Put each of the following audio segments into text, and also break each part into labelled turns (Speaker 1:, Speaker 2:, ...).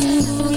Speaker 1: Thank you.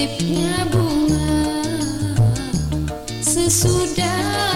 Speaker 1: Tusipnya bunga sesudah